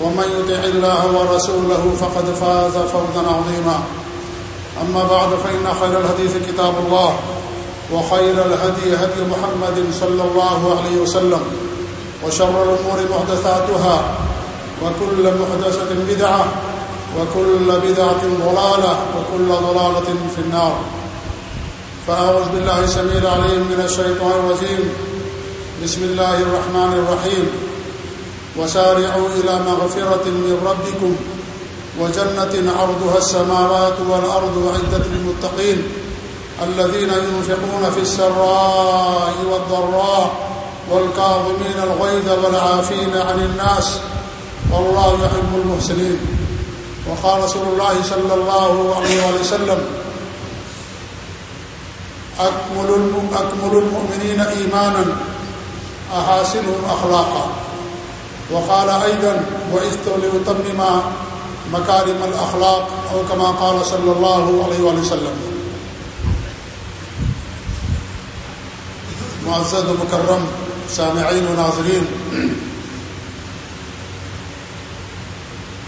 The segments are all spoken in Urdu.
ومن يطع الله ورسوله فقد فاز فوزا عظيما. أما بعد، فإن خير الحديث كتاب الله، وخير الهدي هدي محمد صلى الله عليه وسلم، وشر الأمور محدثاتها، وكل محدثة بدعة، وكل بدعة ضلالة، وكل ضلالة في النار. فأعوذ بالله سميع العليم من الشيطان الرجيم. بسم الله الرحمن الرحيم. وسارعوا إلى مغفرة من ربكم وجنة عرضها السماوات والأرض عدة للمتقين الذين ينفقون في السراء والضراء والكاظمين الغيظ والعافين عن الناس والله يحب المحسنين وقال رسول الله صلى الله عليه وسلم أكمل المؤمنين إيمانا أحاسنهم أخلاقا وقال أيضا وإذت لأتمم مكارم الأخلاق أو كما قال صلى الله عليه وسلم. معزز مکرم سامعین و ناظرین،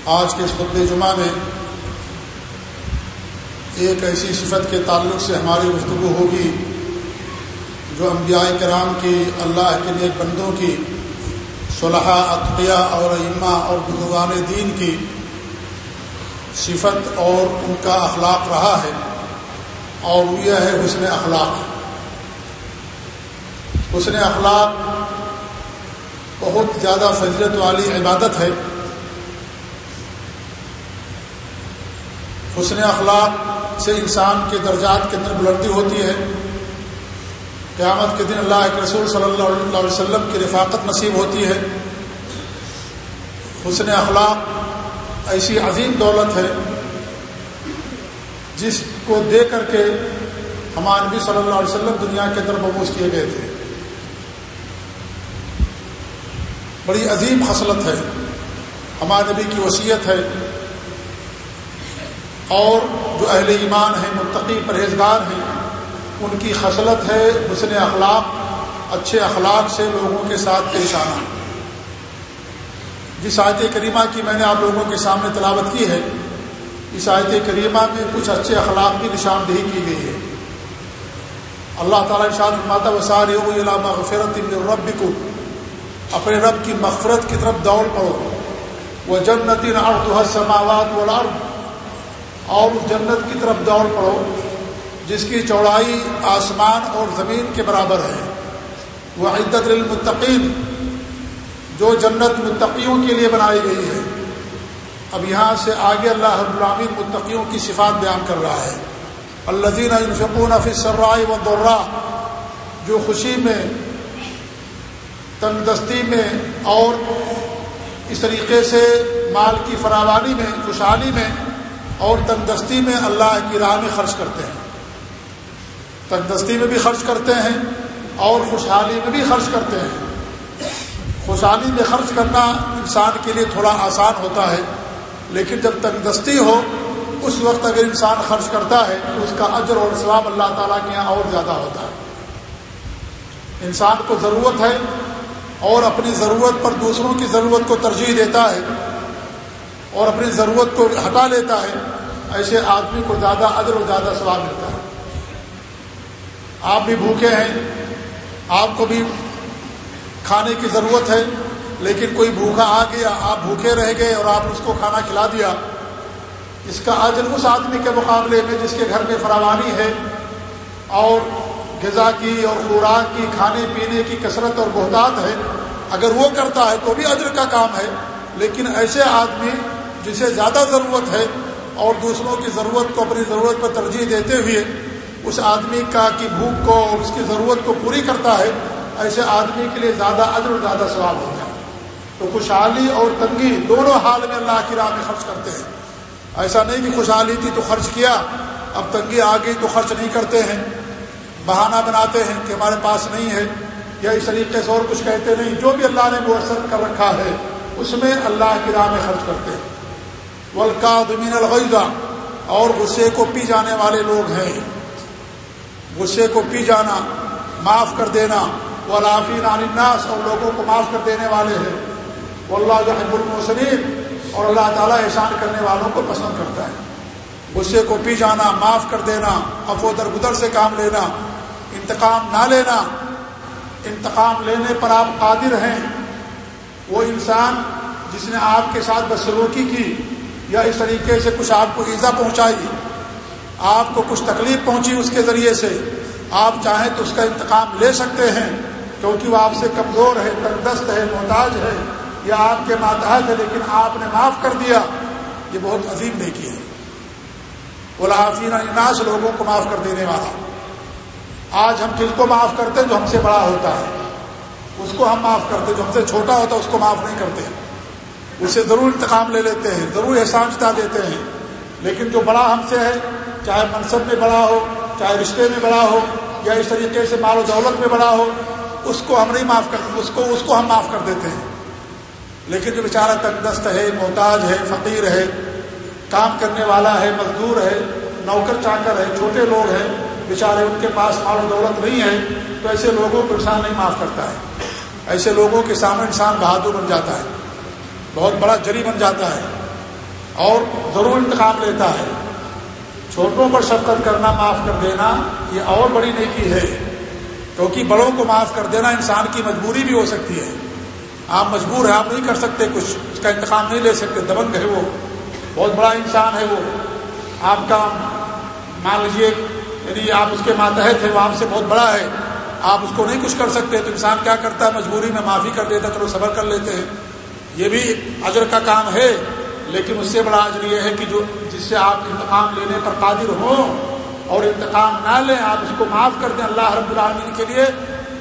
آج کے اس خطب جمعہ میں ایک ایسی صفت کے تعلق سے ہماری گفتگو ہوگی جو انبیاء کرام کی اللہ کے نیک بندوں کی صلحہ عطیہ اور امہ اور بزرگان دین کی صفت اور ان کا اخلاق رہا ہے اور یہ ہے حسن اخلاق۔ حسن اخلاق بہت زیادہ فضلت والی عبادت ہے۔ حسن اخلاق سے انسان کے درجات کے اندر بلندی ہوتی ہے۔ قیامت کے دن اللہ کے رسول صلی اللہ علیہ وسلم کی رفاقت نصیب ہوتی ہے۔ حسن اخلاق ایسی عظیم دولت ہے جس کو دے کر کے ہمارے نبی صلی اللہ علیہ وسلم دنیا کے اندر مبوس کیے گئے تھے۔ بڑی عظیم خصلت ہے۔ ہمارے نبی کی وصیت ہے۔ اور جو اہل ایمان ہیں، متقی پرہیزگار ہیں ان کی خصلت ہے حسن اخلاق، اچھے اخلاق سے لوگوں کے ساتھ پیش آنا۔ جس آیت کریمہ کی میں نے آپ لوگوں کے سامنے تلاوت کی ہے، اس آیت کریمہ میں کچھ اچھے اخلاق کی نشاندہی کی گئی ہے۔ اللہ تعالیٰ اشاد ماتا وسار علامہ غفرت رب کو اپنے رب کی مغفرت کی طرف دوڑ پڑو۔ وہ جنت ارد سماوات والارض اور اس جنت کی طرف دوڑ پڑو۔ جس کی چوڑائی آسمان اور زمین کے برابر ہے۔ وہ عدت المتقین جو جنت متقیوں کے لیے بنائی گئی ہے۔ اب یہاں سے آگے اللہ رب العامین متقیوں کی صفات بیان کر رہا ہے۔ الزین الفقون فی سرائے و درا جو خوشی میں، تندرستی میں اور اس طریقے سے مال کی فراوانی میں، خوشحالی میں اور تندرستی میں اللہ کی راہ میں خرچ کرتے ہیں۔ تندرستی میں بھی خرچ کرتے ہیں اور خوشحالی میں بھی خرچ کرتے ہیں۔ خوشحالی میں خرچ کرنا انسان کے لیے تھوڑا آسان ہوتا ہے، لیکن جب تندرستی ہو، اس وقت اگر انسان خرچ کرتا ہے، تو اس کا اجر اور اسلام اللہ تعالیٰ کے یہاں اور زیادہ ہوتا ہے۔ انسان کو ضرورت ہے اور اپنی ضرورت پر دوسروں کی ضرورت کو ترجیح دیتا ہے اور اپنی ضرورت کو ہٹا لیتا ہے، ایسے آدمی کو زیادہ ادر و زیادہ ثواب ملتا ہے۔ آپ بھی بھوکے ہیں، آپ کو بھی کھانے کی ضرورت ہے، لیکن کوئی بھوکا آ گیا، آپ بھوکے رہ گئے اور آپ اس کو کھانا کھلا دیا۔ اس کا اجر اس آدمی کے مقابلے میں جس کے گھر میں فراوانی ہے اور غذا کی اور خوراک کی، کھانے پینے کی کثرت اور بہتات ہے۔ اگر وہ کرتا ہے تو بھی اجر کا کام ہے، لیکن ایسے آدمی جسے زیادہ ضرورت ہے اور دوسروں کی ضرورت کو اپنی ضرورت پر ترجیح دیتے ہوئے اس آدمی کا کی بھوک کو اور اس کی ضرورت کو پوری کرتا ہے، ایسے آدمی کے لیے زیادہ عدل اور زیادہ سوال ہوتا ہے۔ تو خوشحالی اور تنگی دونوں حال میں اللہ کی راہ میں خرچ کرتے ہیں۔ ایسا نہیں کہ خوشحالی تھی تو خرچ کیا، اب تنگی آ گئی تو خرچ نہیں کرتے ہیں۔ بہانہ بناتے ہیں کہ ہمارے پاس نہیں ہے، یا اس طریقے سے اور کچھ کہتے نہیں۔ جو بھی اللہ نے مؤثر کر رکھا ہے، اس میں اللہ کی راہ میں خرچ کرتے ہیں۔ ولکا دمین الغیزہ اور غصے کو پی جانے والے لوگ ہیں۔ غصے کو پی جانا، معاف کر دینا وہ لافین الناس، اور لوگوں کو معاف کر دینے والے ہیں۔ وہ اللہ جب المحسنین، اور اللہ تعالیٰ احسان کرنے والوں کو پسند کرتا ہے۔ غصے کو پی جانا، معاف کر دینا افو در بدر سے کام لینا، انتقام نہ لینا۔ انتقام لینے پر آپ قادر ہیں۔ وہ انسان جس نے آپ کے ساتھ بدسلوکی کی یا اس طریقے سے کچھ آپ کو ایزا پہنچائی۔ آپ کو کچھ تکلیف پہنچی اس کے ذریعے سے، آپ چاہیں تو اس کا انتقام لے سکتے ہیں، کیونکہ وہ آپ سے کمزور ہے، تندرست ہے، محتاج ہے یا آپ کے ماتحت ہے، لیکن آپ نے معاف کر دیا۔ یہ بہت عظیم نیکی ہے۔ وہ اناس لوگوں کو معاف کر دینے والا۔ آج ہم کل کو معاف کرتے ہیں جو ہم سے بڑا ہوتا ہے؟ اس کو ہم معاف کرتے جو ہم سے چھوٹا ہوتا ہے، اس کو معاف نہیں کرتے۔ اسے ضرور انتقام لے لیتے ہیں، ضرور احسان جتا دیتے ہیں۔ لیکن جو بڑا ہم سے ہے چاہے منصب میں بڑا ہو، چاہے رشتے میں بڑا ہو یا اس طریقے سے مال و دولت میں بڑا ہو، اس کو ہم نہیں معاف کرتے اس کو اس کو ہم معاف کر دیتے ہیں۔ لیکن جو بیچارہ تندست ہے، محتاج ہے، فقیر ہے، کام کرنے والا ہے، مزدور ہے، نوکر چاکر ہے، چھوٹے لوگ ہیں، بیچارے ان کے پاس مال و دولت نہیں ہے، تو ایسے لوگوں کو انسان نہیں معاف کرتا ہے۔ ایسے لوگوں کے سامنے انسان بہادر بن جاتا ہے، بہت بڑا جری بن جاتا ہے اور ضرور انتخاب لیتا ہے۔ چھوٹوں پر شفقت کرنا معاف کر دینا، یہ اور بڑی نیکی ہے۔ کیونکہ بڑوں کو معاف کر دینا انسان کی مجبوری بھی ہو سکتی ہے۔ آپ مجبور ہیں، آپ نہیں کر سکتے کچھ، اس کا انتخاب نہیں لے سکتے، دبنگ ہے وہ۔ بہت بڑا انسان ہے وہ۔ آپ کا مان لیجیے یعنی آپ اس کے ماتحت ہیں، وہ آپ سے بہت بڑا ہے۔ آپ اس کو نہیں کچھ کر سکتے، تو انسان کیا کرتا ہے؟ مجبوری میں معافی کر دیتا چلو صبر کر لیتے ہیں۔ یہ بھی اجر کا کام ہے۔ لیکن اس سے بڑا اجر یہ ہے کہ جو جس سے آپ انتقام لینے پر قادر ہوں اور انتقام نہ لیں، آپ اس کو معاف کر دیں اللہ رب العالمین کے لیے۔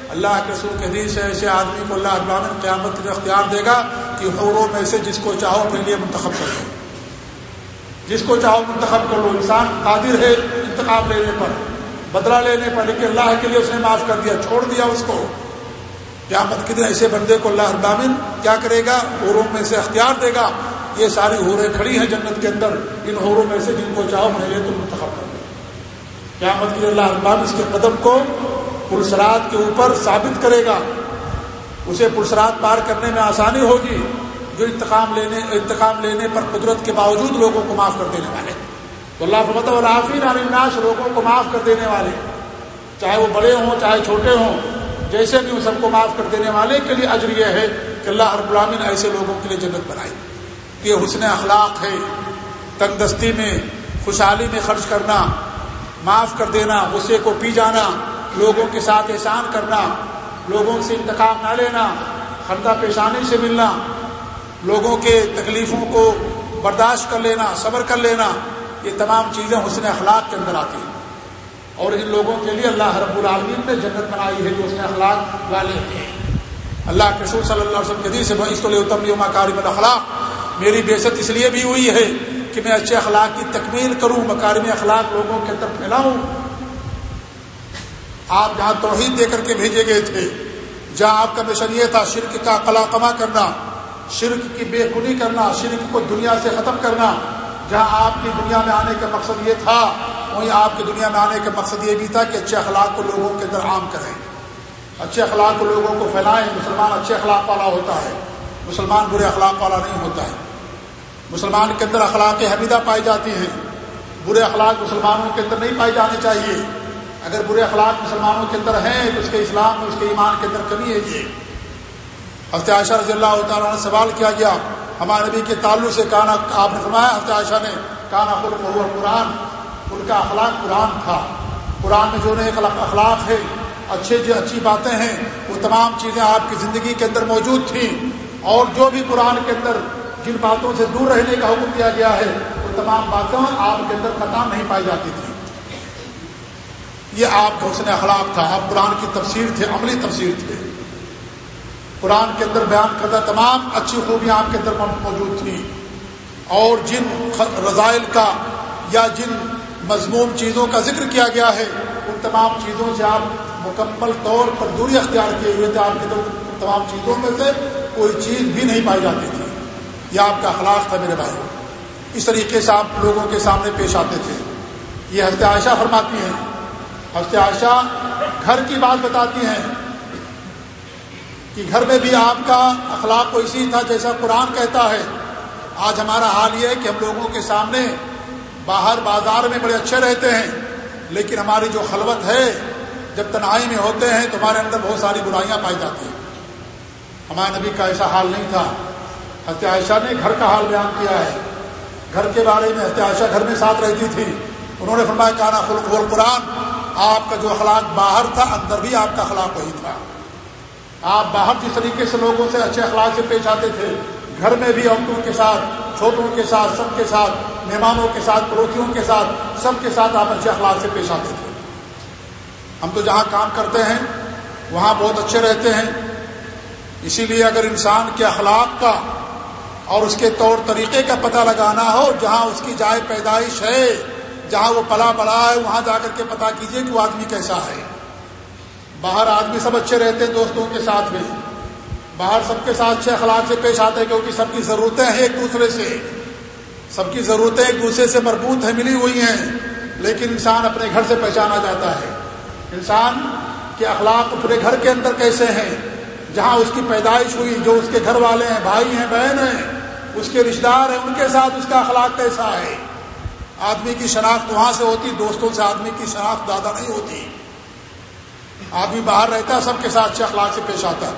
اللہ کے رسول کے حدیث ہے، ایسے آدمی کو اللہ رب العالمین قیامت کے اختیار دے گا کہ حوروں میں سے جس کو چاہو اپنے لیے منتخب کر لو۔ جس کو چاہو منتخب کر لو۔ انسان قادر ہے انتخاب لینے پر، بدلہ لینے پر، لیکن اللہ کے لیے اس نے معاف کر دیا، چھوڑ دیا اس کو۔ قیامت کے دن ایسے بندے کو اللہ ابامن کیا کرے گا؟ حوروں میں سے اختیار دے گا۔ یہ ساری حوریں کھڑی ہیں جنت کے اندر، ان حوروں میں سے جن کو چاہو میں لے تو منتخب کر دو قیامت کے اللہ ابام اس کے قدم کو پرسرات کے اوپر ثابت کرے گا۔ اسے پرسرات پار کرنے میں آسانی ہوگی۔ جو انتقام لینے انتقام لینے پر قدرت کے باوجود لوگوں کو معاف کر دینے والے۔ تو اللہ فرمت العافین الناس، لوگوں کو معاف کر دینے والے۔ چاہے وہ بڑے ہوں، چاہے چھوٹے ہوں، جیسے بھی ان سب کو معاف کر دینے والے کے لیے اجر یہ ہے کہ اللہ رب العالمین ایسے لوگوں کے لیے جنت بنائی یہ حسن اخلاق ہے تندستی میں، خوشحالی میں خرچ کرنا، معاف کر دینا، غصے کو پی جانا، لوگوں کے ساتھ احسان کرنا، لوگوں سے انتخاب نہ لینا، خندہ پیشانی سے ملنا، لوگوں کے تکلیفوں کو برداشت کر لینا، صبر کر لینا، یہ تمام چیزیں حسن اخلاق کے اندر آتی ہیں۔ اور ان لوگوں کے لیے اللہ رب العالمین نے جنت بنائی ہے جو حسن اخلاق والے ہیں۔ اللہ کے صلی اللہ علیہ وسلم کے سے بھائی کارم الاخلاق میری بےست اس لیے بھی ہوئی ہے کہ میں اچھے اخلاق کی تکمیل کروں، مکارم اخلاق لوگوں کے اندر پھیلاؤں۔ آپ جہاں توحید دے کر کے بھیجے گئے تھے، جہاں آپ کا مشن یہ تھا، شرک کا قلا کرنا، شرک کی بے کنی کرنا، شرک کو دنیا سے ختم کرنا، جہاں آپ کی دنیا میں آنے کا مقصد یہ تھا، وہیں آپ کی دنیا میں آنے کا مقصد یہ بھی تھا کہ اچھے اخلاق کو لوگوں کے اندر عام کریں۔ اچھے اخلاق کو لوگوں کو پھیلائیں، مسلمان اچھے اخلاق والا ہوتا ہے، مسلمان برے اخلاق والا نہیں ہوتا ہے۔ مسلمان کے اندر اخلاق حمیدہ پائی جاتی ہیں۔ برے اخلاق مسلمانوں کے اندر نہیں پائی جانی چاہیے۔ اگر برے اخلاق مسلمانوں کے اندر ہیں تو اس کے اسلام میں اس کے ایمان کے اندر کمی ہے یہ حضرت عائشہ رضی اللہ تعالیٰ نے سوال کیا گیا۔ ہمارے نبی کے تعلق سے کانا آپ نے فرمایا، حضرت عائشہ نے کانا خلق ہوا قرآن ان کا اخلاق قرآن تھا۔ قرآن میں جو ایک اخلاق ہے اچھے جو اچھی باتیں ہیں، وہ تمام چیزیں آپ کی زندگی کے اندر موجود تھیں۔ اور جو بھی قرآن کے اندر جن باتوں سے دور رہنے کا حکم دیا گیا ہے، وہ تمام باتیں آپ کے اندر خطا نہیں پائی جاتی تھی یہ آپ کا حسن اخلاق تھا، آپ قرآن کی تفسیر تھے، عملی تفسیر تھے۔ قرآن کے اندر بیان کردہ تمام اچھی خوبیاں آپ کے اندر موجود تھیں۔ اور جن رضائل کا یا جن مضمون چیزوں کا ذکر کیا گیا ہے، ان تمام چیزوں سے آپ مکمل طور پر دوری اختیار کیے ہوئے تھے۔ آپ کے تمام چیزوں میں سے کوئی چیز بھی نہیں پائی جاتی تھی۔ یہ آپ کا اخلاق تھا میرے بھائی۔ اس طریقے سے آپ لوگوں کے سامنے پیش آتے تھے۔ یہ حضرت عائشہ فرماتی ہیں۔ حضرت عائشہ گھر کی بات بتاتی ہیں کہ گھر میں بھی آپ کا اخلاق کو اسی تھا جیسا قرآن کہتا ہے۔ آج ہمارا حال یہ ہے کہ ہم لوگوں کے سامنے باہر بازار میں بڑے اچھے رہتے ہیں، لیکن ہماری جو خلوت ہے، جب تنہائی میں ہوتے ہیں تو ہمارے اندر بہت ساری برائیاں پائی جاتی ہیں۔ ہمارے نبی کا ایسا حال نہیں تھا۔ حضرت عائشہ نے گھر کا حال بیان کیا ہے۔ گھر کے بارے میں حضرت عائشہ گھر میں ساتھ رہتی تھی۔ انہوں نے فرمایا، کانا خلق قرآن آپ کا جو اخلاق باہر تھا، اندر بھی آپ کا اخلاق وہی تھا۔ آپ باہر جس طریقے سے لوگوں سے اچھے اخلاق سے پیش آتے تھے، گھر میں بھی عورتوں کے ساتھ، چھوٹوں کے ساتھ، سب کے ساتھ، مہمانوں کے ساتھ، پڑوسیوں کے ساتھ، سب کے ساتھ آپ اچھے اخلاق سے پیش آتے تھے۔ ہم تو جہاں کام کرتے ہیں، وہاں بہت اچھے رہتے ہیں۔ اسی لیے اگر انسان کے اخلاق کا اور اس کے طور طریقے کا پتہ لگانا ہو، جہاں اس کی جائے پیدائش ہے، جہاں وہ پلا بڑا ہے، وہاں جا کر کے پتا کیجیے کہ وہ آدمی کیسا ہے۔ باہر آدمی سب اچھے رہتے ہیں، دوستوں کے ساتھ میں باہر سب کے ساتھ اچھے اخلاق سے پیش آتے ہیں، کیونکہ سب کی ضرورتیں ہیں ایک دوسرے سے۔ سب کی ضرورتیں ایک دوسرے سے مربوط ہیں، ملی ہوئی ہیں۔ لیکن انسان اپنے گھر سے پہچانا جاتا ہے۔ انسان کے اخلاق پورے گھر کے اندر کیسے ہیں؟ جہاں اس کی پیدائش ہوئی، جو اس کے گھر والے ہیں، بھائی ہیں، بہن ہیں اس کے رشتے دار ہیں، ان کے ساتھ اس کا اخلاق کیسا ہے؟ آدمی کی شناخت وہاں سے ہوتی، دوستوں سے آدمی کی شناخت زیادہ نہیں ہوتی۔ آدمی باہر رہتا ہے سب کے ساتھ اچھے اخلاق سے پیش آتا۔ ہے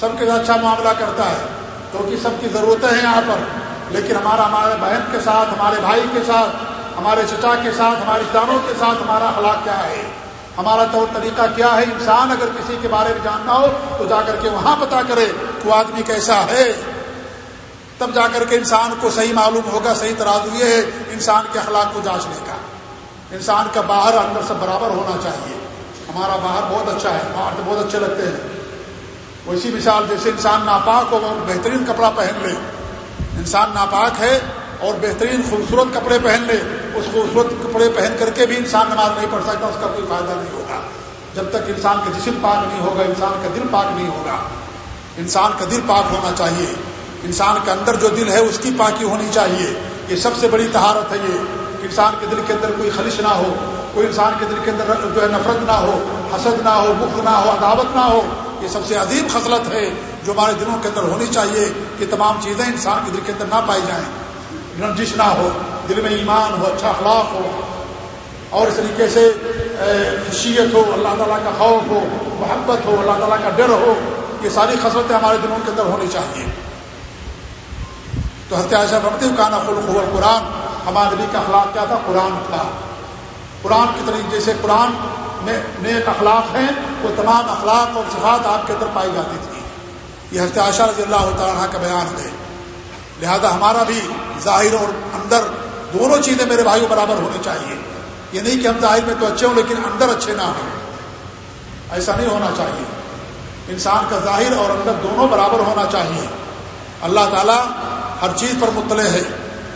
سب کے ساتھ اچھا معاملہ کرتا ہے۔ کیونکہ سب کی ضرورتیں ہیں یہاں پر۔ لیکن ہمارا، ہمارے بہن کے ساتھ، ہمارے بھائی کے ساتھ، ہمارے چچا کے ساتھ، ہمارے رشتے داروں کے ساتھ ہمارا اخلاق کیا ہے؟ ہمارا طور طریقہ کیا ہے؟ انسان اگر کسی کے بارے میں جاننا ہو تو جا کر کے وہاں پتا کرے وہ آدمی کیسا ہے۔ تب جا کر کے انسان کو صحیح معلوم ہوگا، صحیح ترازو یہ ہے، انسان کے اخلاق کو جانچنے کا انسان کا باہر اندر سے برابر ہونا چاہیے۔ ہمارا باہر بہت اچھا ہے، باہر تو بہت اچھے لگتے ہیں۔ ویسی مثال جیسے انسان ناپاک ہو، وہ بہترین کپڑا پہن لے۔ انسان ناپاک ہے اور بہترین خوبصورت کپڑے پہن لے۔ اس خوبصورت کپڑے پہن کر کے بھی انسان نماز نہیں پڑھ سکتا، اس کا کوئی فائدہ نہیں ہوگا۔ جب تک انسان کا جسم پاک نہیں ہوگا، انسان کا دل پاک نہیں ہوگا۔ انسان کا دل پاک ہونا چاہیے۔ انسان کے اندر جو دل ہے اس کی پاکی ہونی چاہیے۔ یہ سب سے بڑی تہارت ہے یہ کہ انسان کے دل کے اندر کوئی خلش نہ ہو، کوئی انسان کے دل کے اندر جو ہے نفرت نہ ہو، حسد نہ ہو بخ نہ ہو، عداوت نہ ہو، یہ سب سے عظیم خصلت ہے جو ہمارے دلوں کے اندر ہونی چاہیے کہ تمام چیزیں انسان کے دل کے اندر نہ پائی جائیں۔ رنجش نہ ہو، دل میں ایمان ہو اچھا اخلاق ہو، اور اس طریقے سے خشیت ہو، اللہ تعالیٰ کا خوف ہو، محبت ہو، اللہ تعالیٰ کا ڈر ہو، یہ ساری خصلتیں ہمارے دلوں کے اندر ہونی چاہیے۔ تو ہتھیار رکھتے ہوئے کہنا خلق خبر قرآن ہمارے نبی کا اخلاق کیا تھا؟ قرآن تھا۔ قرآن کی طریقے جیسے قرآن میں نیک اخلاق ہیں، وہ تمام اخلاق اور صفات آپ کے اندر پائی جاتی تھی یہ ہفتہ رضی اللہ تعالیٰ کا بیان ہے۔ لہذا ہمارا بھی ظاہر اور اندر دونوں چیزیں میرے بھائیوں برابر ہونی چاہیے۔ یہ نہیں کہ ہم ظاہر میں تو اچھے ہوں، لیکن اندر اچھے نہ ہوں۔ ایسا نہیں ہونا چاہیے۔ انسان کا ظاہر اور اندر دونوں برابر ہونا چاہیے۔ اللہ تعالیٰ ہر چیز پر مطلع ہے۔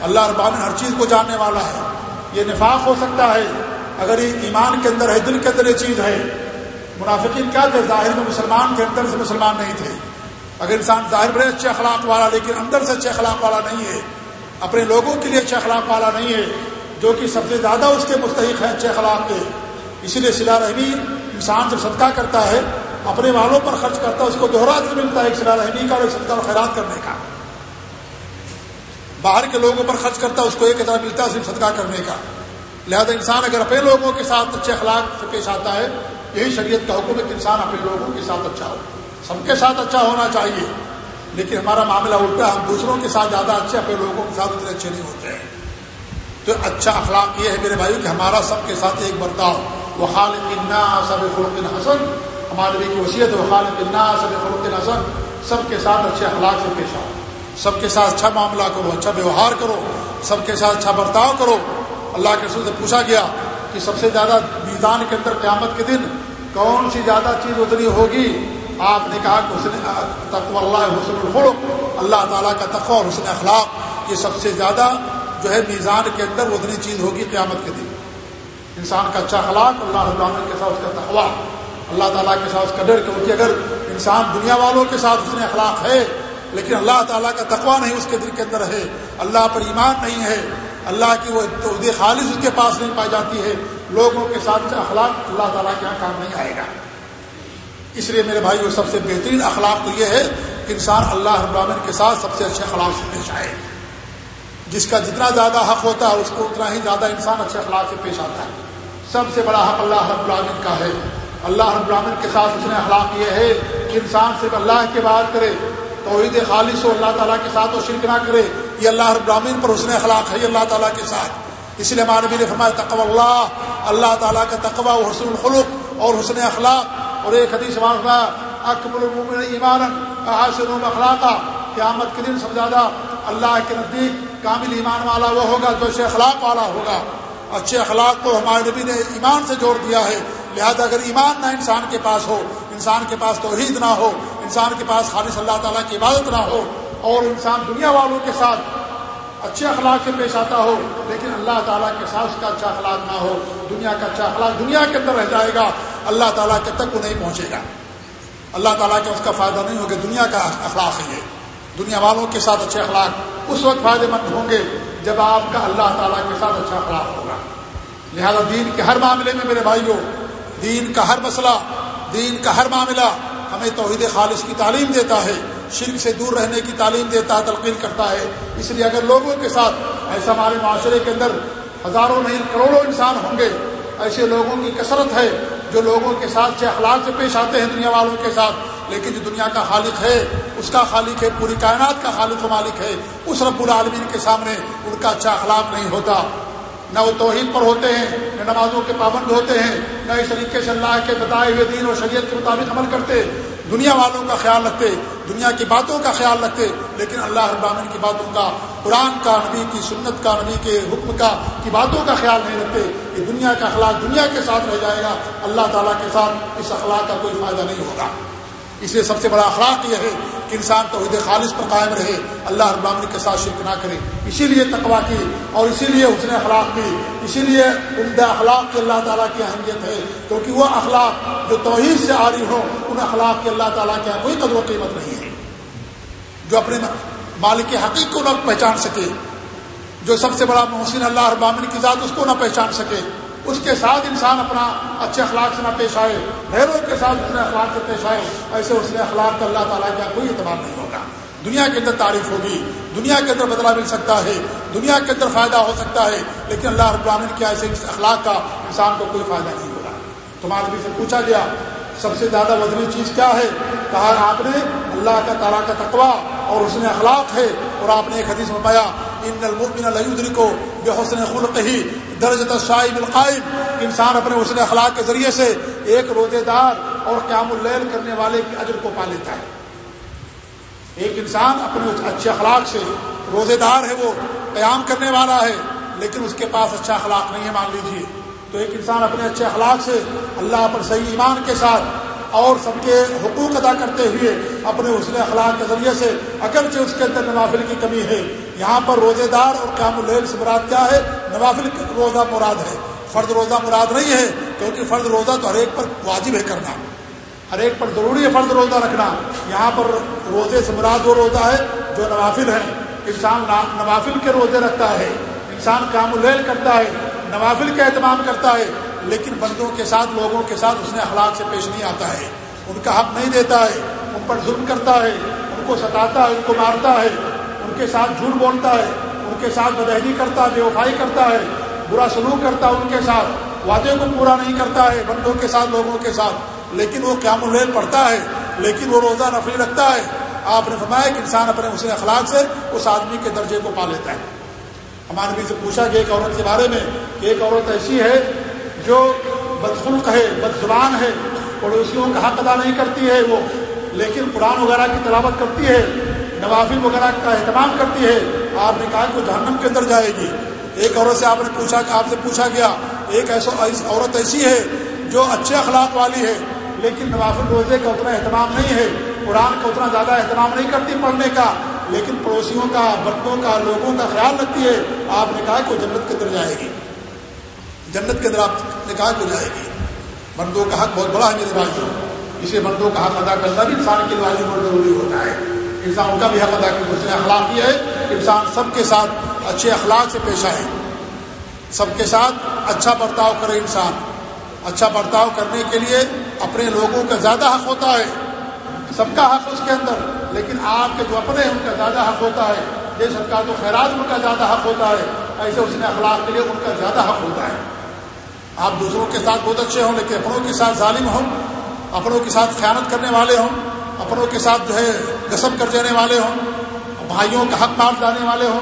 اللہ اربان ہر چیز کو جاننے والا ہے۔ یہ نفاق ہو سکتا ہے۔ اگر یہ ایمان کے اندر ہے، دل کے اندر یہ چیز ہے۔ منافقین کیا تھے؟ ظاہر میں مسلمان کے اندر سے مسلمان نہیں تھے۔ اگر انسان ظاہر بڑے اچھے اخلاق والا، لیکن اندر سے اچھے اخلاق والا نہیں ہے۔ اپنے لوگوں کے لیے اچھے اخلاق والا نہیں ہے، جو کہ سب سے زیادہ اس کے مستحق ہیں اچھے اخلاق کے۔ اسی لیے سلا رحمی انسان جب صدقہ کرتا ہے، اپنے والوں پر خرچ کرتا ہے، اس کو دوہرا دل ملتا ہے ایک سلا رحمی کا اور صدقہ خیرات کرنے کا۔ باہر کے لوگوں پر خرچ کرتا ہے، اس کو ایک طرح ملتا ہے صرف صدقہ کرنے کا۔ لہذا انسان اگر اپنے لوگوں کے ساتھ اچھے اخلاق سے پیش آتا ہے، یہی شریعت کا حکم ہے کہ انسان اپنے لوگوں کے ساتھ اچھا ہو۔ سب کے ساتھ اچھا ہونا چاہیے، لیکن ہمارا معاملہ الٹا ہم دوسروں کے ساتھ زیادہ اچھے اپنے لوگوں کے ساتھ اتنے اچھے نہیں ہوتے ہیں۔ تو اچھا اخلاق یہ ہے میرے بھائی کہ ہمارا سب کے ساتھ ایک برتاؤ۔ وہ خالق سب خلق حسن۔ ہمارے بھی کی وصیت و خالق سب خلق حسن۔ سب کے ساتھ اچھے اخلاق سے پیش آؤ۔ سب کے ساتھ اچھا معاملہ کرو اچھا ویوہار کرو، سب کے ساتھ اچھا برتاؤ کرو۔ اللہ کے رسول سے پوچھا گیا کہ سب سے زیادہ میدان کے اندر قیامت کے دن کون سی زیادہ چیز اتنی ہوگی؟ آپ نے کہا کہ حسن تقو اللہ حسن الخلق اللہ تعالیٰ کا تقوی اور حسن اخلاق، یہ سب سے زیادہ جو ہے میزان کے اندر اتنی چیز ہوگی قیامت کے دن۔ انسان کا اچھا اخلاق، اللہ العالمین کے ساتھ اس کا تقوا اللہ تعالیٰ کے ساتھ اس کا ڈر، کیونکہ اگر انسان دنیا والوں کے ساتھ اس نے اخلاق ہے لیکن اللہ تعالیٰ کا تقوا نہیں اس کے دل کے اندر ہے۔ اللہ پر ایمان نہیں ہے۔ اللہ کی وہ خالص اس کے پاس نہیں پائی جاتی ہے۔ لوگوں کے ساتھ اخلاق؟ اللہ تعالیٰ کے یہاں کام نہیں آئے گا۔ اس لیے میرے بھائی وہ سب سے بہترین اخلاق تو یہ ہے کہ انسان اللہ ابراہین کے ساتھ سب سے اچھے اخلاق سے پیش آئے۔ جس کا جتنا زیادہ حق ہوتا ہے، اس کو اتنا ہی زیادہ انسان اچھے اخلاق سے پیش آتا ہے۔ سب سے بڑا حق اللہ رب العالمین کا ہے۔ اللہ رب العالمین کے ساتھ اس نے اخلاق یہ ہے کہ انسان صرف اللہ کی بات کرے۔ توحید خالص ہو، اللہ تعالیٰ کے ساتھ وہ شرک نہ کرے، یہ اللہ رب العالمین پر حسن اخلاق ہے اللہ تعالیٰ کے ساتھ۔ اس لیے مانوی نے فرمایا تقو اللہ اللہ تعالیٰ کا تقوی و حسن الخلق اور حسن اخلاق۔ اور ایک حدیث اکبر ایمان حاصل اخلاقہ قیامت کے دن سب زیادہ اللہ کے نزدیک کامل ایمان والا وہ ہوگا جو اسے اخلاق والا ہوگا۔ اچھے اخلاق کو ہمارے نبی نے ایمان سے جوڑ دیا ہے۔ لہذا اگر ایمان نہ انسان کے پاس ہو، انسان کے پاس توحید نہ ہو انسان کے پاس خالص اللہ تعالیٰ کی عبادت نہ ہو اور انسان دنیا والوں کے ساتھ اچھے اخلاق سے پیش آتا ہو، لیکن اللہ تعالیٰ کے ساتھ اس کا اچھا اخلاق نہ ہو، دنیا کا اچھا اخلاق دنیا کے اندر رہ جائے گا، اللہ تعالیٰ کے تک وہ نہیں پہنچے گا۔ اللہ تعالیٰ کا اس کا فائدہ نہیں ہوگا، دنیا کا اخلاق ہے یہ۔ دنیا والوں کے ساتھ اچھے اخلاق اس وقت فائدے مند ہوں گے جب آپ کا اللہ تعالیٰ کے ساتھ اچھا اخلاق ہوگا۔ لہذا دین کے ہر معاملے میں میرے بھائیوں، دین کا ہر مسئلہ، دین کا ہر معاملہ ہمیں توحید خالص کی تعلیم دیتا ہے، شرک سے دور رہنے کی تعلیم دیتا ہے تلقین کرتا ہے۔ اس لیے اگر لوگوں کے ساتھ ایسا ہمارے معاشرے کے اندر ہزاروں نہیں، کروڑوں انسان ہوں گے، ایسے لوگوں کی کثرت ہے جو لوگوں کے ساتھ سے اخلاق سے پیش آتے ہیں دنیا والوں کے ساتھ، لیکن جو دنیا کا خالق ہے، اس کا خالق ہے، پوری کائنات کا خالق و مالک ہے، اس رب العالمین کے سامنے ان کا اچھا اخلاق نہیں ہوتا۔ نہ وہ توحید پر ہوتے ہیں، نہ نمازوں کے پابند ہوتے ہیں، نہ اس طریقے سے اللہ کے بتائے ہوئے دین اور شریعت کے مطابق عمل کرتے، دنیا والوں کا خیال رکھتے، دنیا کی باتوں کا خیال رکھتے، لیکن اللہ ابامن کی باتوں کا، قرآن کا، نبی کی سنت کا، نبی کے حکم کا، کی باتوں کا خیال نہیں رکھتے کہ دنیا کا اخلاق دنیا کے ساتھ رہ جائے گا، اللہ تعالیٰ کے ساتھ اس اخلاق کا کوئی فائدہ نہیں ہوگا۔ اس لیے سب سے بڑا اخلاق یہ ہے کہ انسان توحید خالص پر قائم رہے، اللہ ابامن کے ساتھ شرک نہ کرے۔ اسی لیے تقوا کی، اور اسی لیے حسن اخلاق کی اسی لیے عمدہ اخلاق کی اللہ تعالیٰ کی اہمیت ہے، کیونکہ وہ اخلاق جو توحید سے آ رہی ہو ان اخلاق کی اللہ تعالیٰ کے کوئی قدر و قیمت نہیں ہے۔ جو اپنے مالک حقیق کو نہ پہچان سکے، جو سب سے بڑا محسن اللہ ابامن کی ذات، اس کو نہ پہچان سکے۔ اس کے ساتھ انسان اپنا اچھے اخلاق سے نہ پیش آئے، غیروں کے ساتھ اپنے اخلاق سے پیش آئے، ایسے اس نے اخلاق کا اللہ تعالیٰ کا کوئی اعتبار نہیں ہوگا۔ دنیا کے اندر تعریف ہوگی، دنیا کے اندر بدلا مل سکتا ہے، دنیا کے اندر فائدہ ہو سکتا ہے، لیکن اللہ رب العالمین کیا ایسے اخلاق کا انسان کو کوئی فائدہ نہیں ہوگا۔ تمہارے بھی سے پوچھا گیا، سب سے زیادہ وزنی چیز کیا ہے؟ کہا آپ نے اللہ کا تعالیٰ کا تقوا اور اس نے اخلاق ہے اور آپ نے ایک حدیث میں پایا ان المؤمن الدری کو بے حسن خلق ہی درج تصائب القائم۔ انسان اپنے حسن اخلاق کے ذریعے سے ایک روزے دار اور قیام اللیل کرنے والے کی اجر کو پا لیتا ہے۔ ایک انسان اپنے اچھے اخلاق سے روزے دار ہے، وہ قیام کرنے والا ہے، لیکن اس کے پاس اچھا اخلاق نہیں ہے، مان لیجیے تو ایک انسان اپنے اچھے اخلاق سے اللہ پر صحیح ایمان کے ساتھ اور سب کے حقوق ادا کرتے ہوئے اپنے حسن اخلاق کے ذریعے سے اگرچہ اس کے اندر نوافل کی کمی ہے، یہاں پر روزے دار اور قیام الحل سے مراد کیا ہے؟ نوافل روزہ مراد ہے۔ فرد روزہ مراد نہیں ہے، کیونکہ فرد روزہ تو ہر ایک پر واجب ہے کرنا۔ ہر ایک پر ضروری ہے فرد روزہ رکھنا۔ یہاں پر روزے سے مراد وہ روزہ ہے جو نوافل ہے انسان نوافل کے روزے رکھتا ہے۔ انسان کام العل کرتا ہے، نوافل کا اہتمام کرتا ہے۔ لیکن بندوں کے ساتھ، لوگوں کے ساتھ اس نے اخلاق سے پیش نہیں آتا ہے۔ ان کا حق نہیں دیتا ہے، ان پر ظلم کرتا ہے، ان کو ستاتا ہے، ان کو مارتا ہے، ان کے ساتھ جھوٹ بولتا ہے، ان کے ساتھ بدہنی کرتا ہے بے وفائی کرتا ہے، برا سلوک کرتا ہے ان کے ساتھ۔ وعدے کو پورا نہیں کرتا ہے، بندوں کے ساتھ، لوگوں کے ساتھ۔ لیکن وہ قیام العل پڑھتا ہے، لیکن وہ روزہ نفری رکھتا ہے۔ آپ نے فرمایا کہ انسان اپنے حسن اخلاق سے اس آدمی کے درجے کو پا لیتا ہے۔ ہمارے بھی سے پوچھا کہ ایک عورت کے بارے میں کہ ایک عورت ایسی ہے جو بدخلق ہے بد زبان ہے پڑوسیوں کا حق ادا نہیں کرتی ہے وہ۔ لیکن قرآن وغیرہ کی تلاوت کرتی ہے، نوافل وغیرہ کا اہتمام کرتی ہے، آپ نے کہا کہ وہ جہنم کے اندر جائے گی۔ ایک عورت سے آپ نے پوچھا کہ آپ سے پوچھا گیا، ایک ایسا عورت ایسی ہے جو اچھے اخلاق والی ہے، لیکن نوافل روزے کا اتنا اہتمام نہیں ہے، قرآن کا اتنا زیادہ اہتمام نہیں کرتی پڑھنے کا۔ لیکن پڑوسیوں کا بردوں کا، لوگوں کا خیال رکھتی ہے، آپ نے کہا کہ وہ جنت کے اندر جائے گی۔ جنت کے اندر آپ نے کہا جائے گی۔ بندوں کا حق بہت بڑا ہے میرے بھائی اسے بندوں کا حق ادا کرنا بھی انسان کے لیے بہت ضروری ہوتا ہے۔ انسان کا بھی حق ادا کر دوسرے اخلاق یہ ہے۔ انسان سب کے ساتھ اچھے اخلاق سے پیش آئے سب کے ساتھ اچھا برتاؤ کرے انسان۔ اچھا برتاؤ کرنے کے لیے اپنے لوگوں کا زیادہ حق ہوتا ہے۔ سب کا حق اس کے اندر۔ لیکن آپ کے جو اپنے ہیں، ان کا زیادہ حق ہوتا ہے۔ دیش سرکار تو خیرات، ان کا زیادہ حق ہوتا ہے۔ ایسے اس نے اخلاق کے لیے ان کا زیادہ حق ہوتا ہے۔ آپ دوسروں کے ساتھ بہت اچھے ہوں، لیکن اپنوں کے ساتھ ظالم ہوں، اپنوں کے ساتھ خیانت کرنے والے ہوں، اپنوں کے ساتھ جو ہے گسب کر دینے والے ہوں، بھائیوں کا حق مار جانے والے ہوں،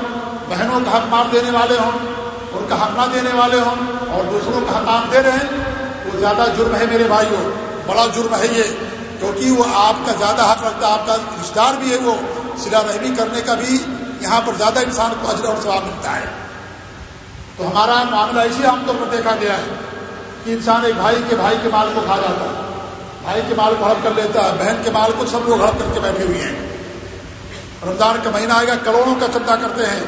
بہنوں کا حق مار دینے والے ہوں، ان کا حق نہ دینے والے ہوں، اور دوسروں کا حق آپ دے رہے ہیں، وہ زیادہ جرم ہے میرے بھائیوں، بڑا جرم ہے یہ، کیونکہ وہ آپ کا زیادہ حق رکھتا ہے آپ کا رشتے دار بھی ہے وہ، سلا رحمی کرنے کا بھی یہاں پر زیادہ انسان کو اجر اور ثواب ملتا ہے۔ تو ہمارا معاملہ اسی عام طور پر دیکھا گیا ہے۔ کہ انسان ایک بھائی کے بھائی کے مال کو کھا جاتا ہے۔ بھائی کے مال کو ہڑپ کر لیتا ہے، بہن کے مال کو سب لوگ ہڑپ کر کے بیٹھے ہوئے ہیں۔ رمضان کا مہینہ آئے گا، کروڑوں کا چندہ کرتے ہیں۔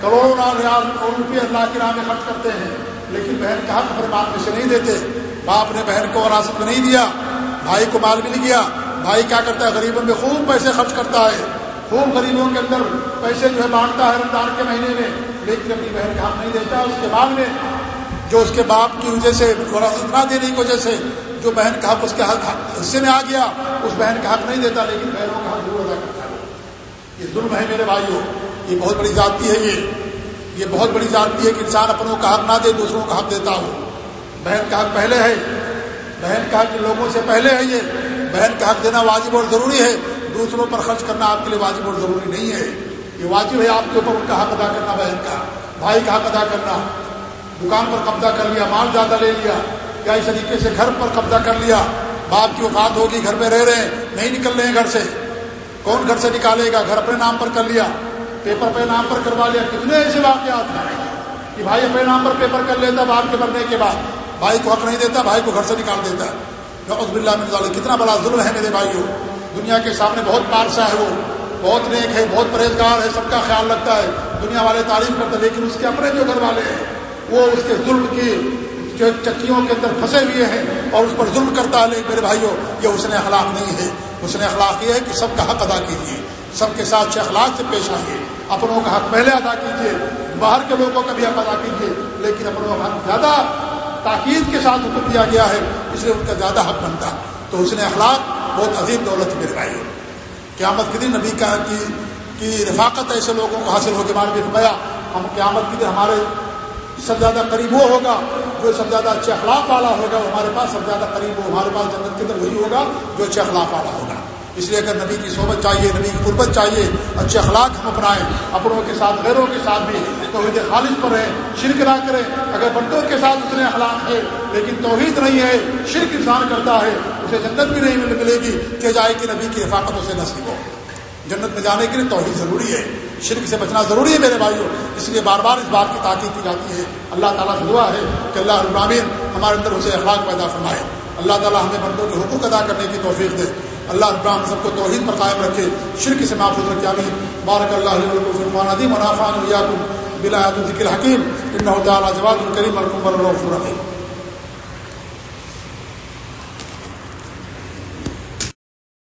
کروڑوں ریال کروڑ روپئے اللہ کی راہ میں خرچ کرتے ہیں۔ لیکن بہن کا حق اپنے مال میں سے نہیں دیتے۔ باپ نے بہن کو وراثت میں نہیں دیا۔ بھائی کو مال مل گیا۔ بھائی کیا کرتا ہے؟ غریبوں میں خوب پیسے خرچ کرتا ہے۔ خوب غریبوں کے اندر پیسے جو ہے بانٹتا ہے رمضان کے مہینے میں۔ لیکن اپنی بہن کا حق نہیں دیتا، اس کے بعد میں جو اس کے باپ کی وجہ سے وراثت نہ دینے کی وجہ سے جو بہن کا حق اس کے حق حصے میں آ گیا اس بہن کا حق نہیں دیتا لیکن بہنوں کا حق ضرور ادا کرتا ہے یہ ظلم ہے میرے بھائیوں یہ بہت بڑی ذاتی ہے یہ یہ بہت بڑی ذاتی ہے کہ انسان اپنوں کا حق نہ دے دوسروں کا حق دیتا ہو بہن کا حق پہلے ہے بہن کا حق لوگوں سے پہلے ہے یہ بہن کا حق دینا واجب اور ضروری ہے دوسروں پر خرچ کرنا آپ کے لیے واجب اور ضروری نہیں ہے یہ واجب ہے آپ کے اوپر ان کا حق ادا کرنا بہن کا بھائی کا حق ادا کرنا دکان پر قبضہ کر لیا، مال زیادہ لے لیا یا اس طریقے سے گھر پر قبضہ کر لیا۔ باپ کی اوقات ہوگی، گھر میں رہ رہے ہیں، نہیں نکل رہے ہیں گھر سے۔ کون گھر سے نکالے گا؟ گھر اپنے نام پر کر لیا۔ پیپر پہ نام پر کروا لیا۔ کتنے ایسے واقعات ہیں کہ بھائی اپنے نام پر پیپر کر لیتا، باپ کے مرنے کے بعد۔ بھائی کو حق نہیں دیتا، بھائی کو گھر سے نکال دیتا۔ ہے اللہ من کتنا بڑا ظلم ہے میرے بھائیوں۔ دنیا کے سامنے بہت پارسا ہے وہ۔ بہت نیک ہے، بہت پرہیزگار ہے، سب کا خیال رکھتا ہے۔ دنیا والے تعریف کرتے لیکن اس کے اپنے جو گھر والے ہیں وہ اس کے ظلم کی جو چکیوں کے اندر پھنسے ہوئے ہیں اور اس پر ظلم کرتا ہے، میرے بھائیوں، یہ حسن اخلاق نہیں ہے۔ حسن اخلاق یہ ہے کہ سب کا حق ادا کیجیے سب کے ساتھ اچھے اخلاق سے پیش آئیے۔ اپنوں کا حق پہلے ادا کیجیے باہر کے لوگوں کا بھی حق ادا کیجیے لیکن اپنوں کا حق زیادہ تاکید کے ساتھ حکم دیا گیا ہے، اس لیے ان کا زیادہ حق بنتا۔ تو حسن اخلاق بہت عظیم دولت میرے بھائی قیامت کے دن نبی کا کی رفاقت ایسے لوگوں کو حاصل ہو کے بعد بھی فرمایا ہم قیامت کے دن ہمارے سب زیادہ قریب وہ ہوگا جو سب زیادہ اچھے اخلاق والا ہوگا وہ ہمارے پاس، سب زیادہ قریب ہو ہمارے پاس جنت کے اندر وہی ہوگا جو اچھے اخلاق والا ہوگا۔ اس لیے اگر نبی کی صحبت چاہیے، نبی کی قربت چاہیے، اچھے اخلاق ہم اپنائیں، اپنوں کے ساتھ، غیروں کے ساتھ بھی توحید خالص پر رہیں، شرک نہ کریں۔ اگر بندوں کے ساتھ اتنے اخلاق ہے لیکن توحید نہیں ہے، شرک انسان کرتا ہے، اسے جنت بھی نہیں ملے گی کہ جائے کہ نبی کی رفاقتوں سے نصیب ہو۔ جنت میں جانے کے لیے توحید ضروری ہے۔ شرک سے بچنا ضروری ہے میرے بھائیوں۔ اس لیے بار بار اس بات کی تاکید کی جاتی ہے۔ اللہ تعالیٰ سے دعا ہے کہ اللہ البرامین ہمارے اندر اسے اخلاق پیدا فرمائے۔ اللہ تعالیٰ ہمیں بندوں کے حقوق ادا کرنے کی توفیق دے۔ اللہ ابراہم سب کو توحید پر قائم رکھے۔ شرک سے محفوظ رکھے امین بارک اللہ علی منافع بلا ذکر حکیم ان تعالیٰ جواد الکریم الکمر الرحیم۔